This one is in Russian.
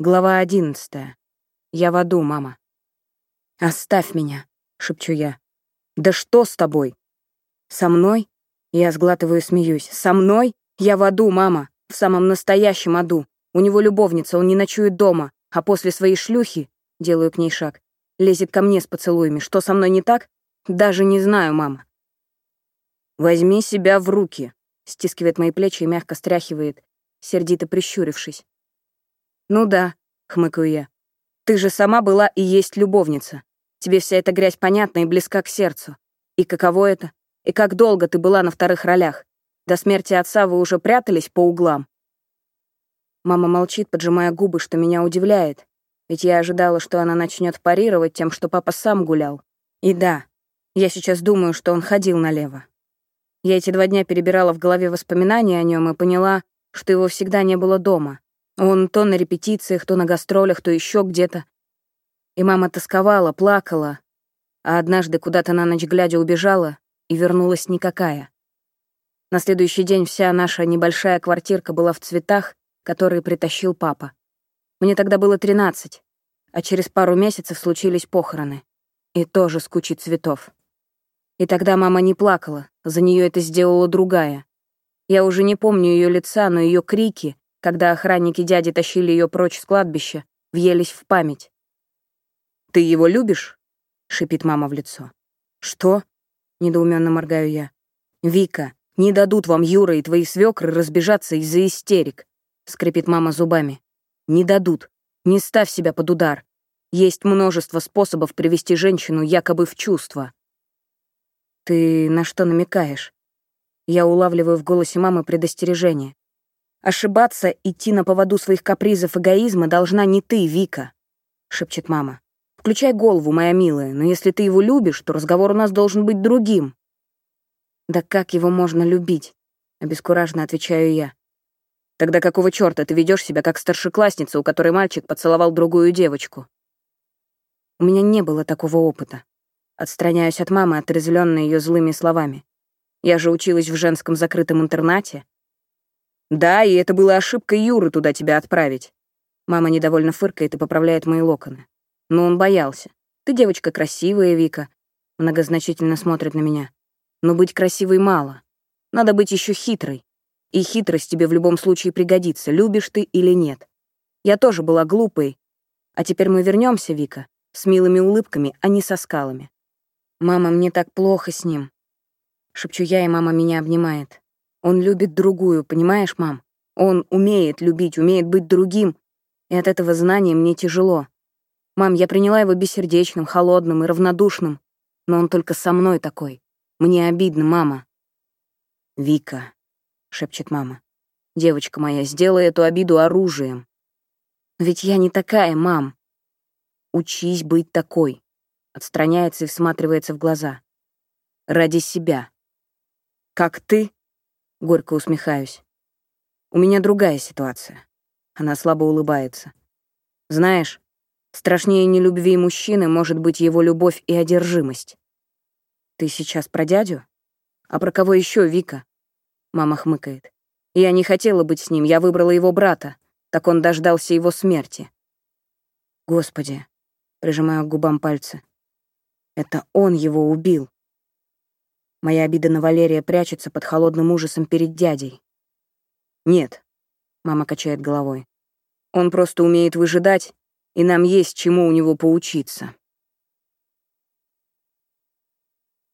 Глава одиннадцатая. Я в аду, мама. «Оставь меня», — шепчу я. «Да что с тобой?» «Со мной?» Я сглатываю и смеюсь. «Со мной? Я в аду, мама. В самом настоящем аду. У него любовница, он не ночует дома. А после своей шлюхи, делаю к ней шаг, лезет ко мне с поцелуями. Что со мной не так? Даже не знаю, мама. «Возьми себя в руки», — стискивает мои плечи и мягко стряхивает, сердито прищурившись. «Ну да», — хмыкаю я. «Ты же сама была и есть любовница. Тебе вся эта грязь понятна и близка к сердцу. И каково это? И как долго ты была на вторых ролях? До смерти отца вы уже прятались по углам?» Мама молчит, поджимая губы, что меня удивляет, ведь я ожидала, что она начнет парировать тем, что папа сам гулял. И да, я сейчас думаю, что он ходил налево. Я эти два дня перебирала в голове воспоминания о нем и поняла, что его всегда не было дома. Он то на репетициях, то на гастролях, то еще где-то. И мама тосковала, плакала, а однажды куда-то на ночь глядя убежала и вернулась никакая. На следующий день вся наша небольшая квартирка была в цветах, которые притащил папа. Мне тогда было 13, а через пару месяцев случились похороны. И тоже с кучей цветов. И тогда мама не плакала, за нее это сделала другая. Я уже не помню ее лица, но ее крики, когда охранники дяди тащили ее прочь с кладбища, въелись в память. «Ты его любишь?» — шипит мама в лицо. «Что?» — недоуменно моргаю я. «Вика, не дадут вам Юра и твои свекры разбежаться из-за истерик», — скрипит мама зубами. «Не дадут. Не ставь себя под удар. Есть множество способов привести женщину якобы в чувство». «Ты на что намекаешь?» Я улавливаю в голосе мамы предостережение. Ошибаться, идти на поводу своих капризов эгоизма должна не ты, Вика, шепчет мама. Включай голову, моя милая, но если ты его любишь, то разговор у нас должен быть другим. Да как его можно любить? Обескураженно отвечаю я. Тогда какого чёрта ты ведёшь себя как старшеклассница, у которой мальчик поцеловал другую девочку? У меня не было такого опыта. Отстраняюсь от мамы, отрезвлённой её злыми словами. Я же училась в женском закрытом интернате, да, и это была ошибка Юры туда тебя отправить. Мама недовольно фыркает и поправляет мои локоны. Но он боялся. Ты девочка красивая, Вика. Многозначительно смотрит на меня. Но быть красивой мало. Надо быть еще хитрой. И хитрость тебе в любом случае пригодится, любишь ты или нет. Я тоже была глупой. А теперь мы вернемся, Вика, с милыми улыбками, а не со скалами. Мама, мне так плохо с ним. Шепчу я, и мама меня обнимает. Он любит другую, понимаешь, мам? Он умеет любить, умеет быть другим. И от этого знания мне тяжело. Мам, я приняла его бессердечным, холодным и равнодушным. Но он только со мной такой. Мне обидно, мама. «Вика», — шепчет мама, — «девочка моя, сделай эту обиду оружием». «Ведь я не такая, мам». «Учись быть такой», — отстраняется и всматривается в глаза. «Ради себя». «Как ты?» Горько усмехаюсь. У меня другая ситуация. Она слабо улыбается. Знаешь, страшнее нелюбви мужчины может быть его любовь и одержимость. Ты сейчас про дядю? А про кого еще, Вика? Мама хмыкает. Я не хотела быть с ним, я выбрала его брата. Так он дождался его смерти. Господи, прижимаю к губам пальцы. Это он его убил. Моя обида на Валерия прячется под холодным ужасом перед дядей. «Нет», — мама качает головой. «Он просто умеет выжидать, и нам есть чему у него поучиться».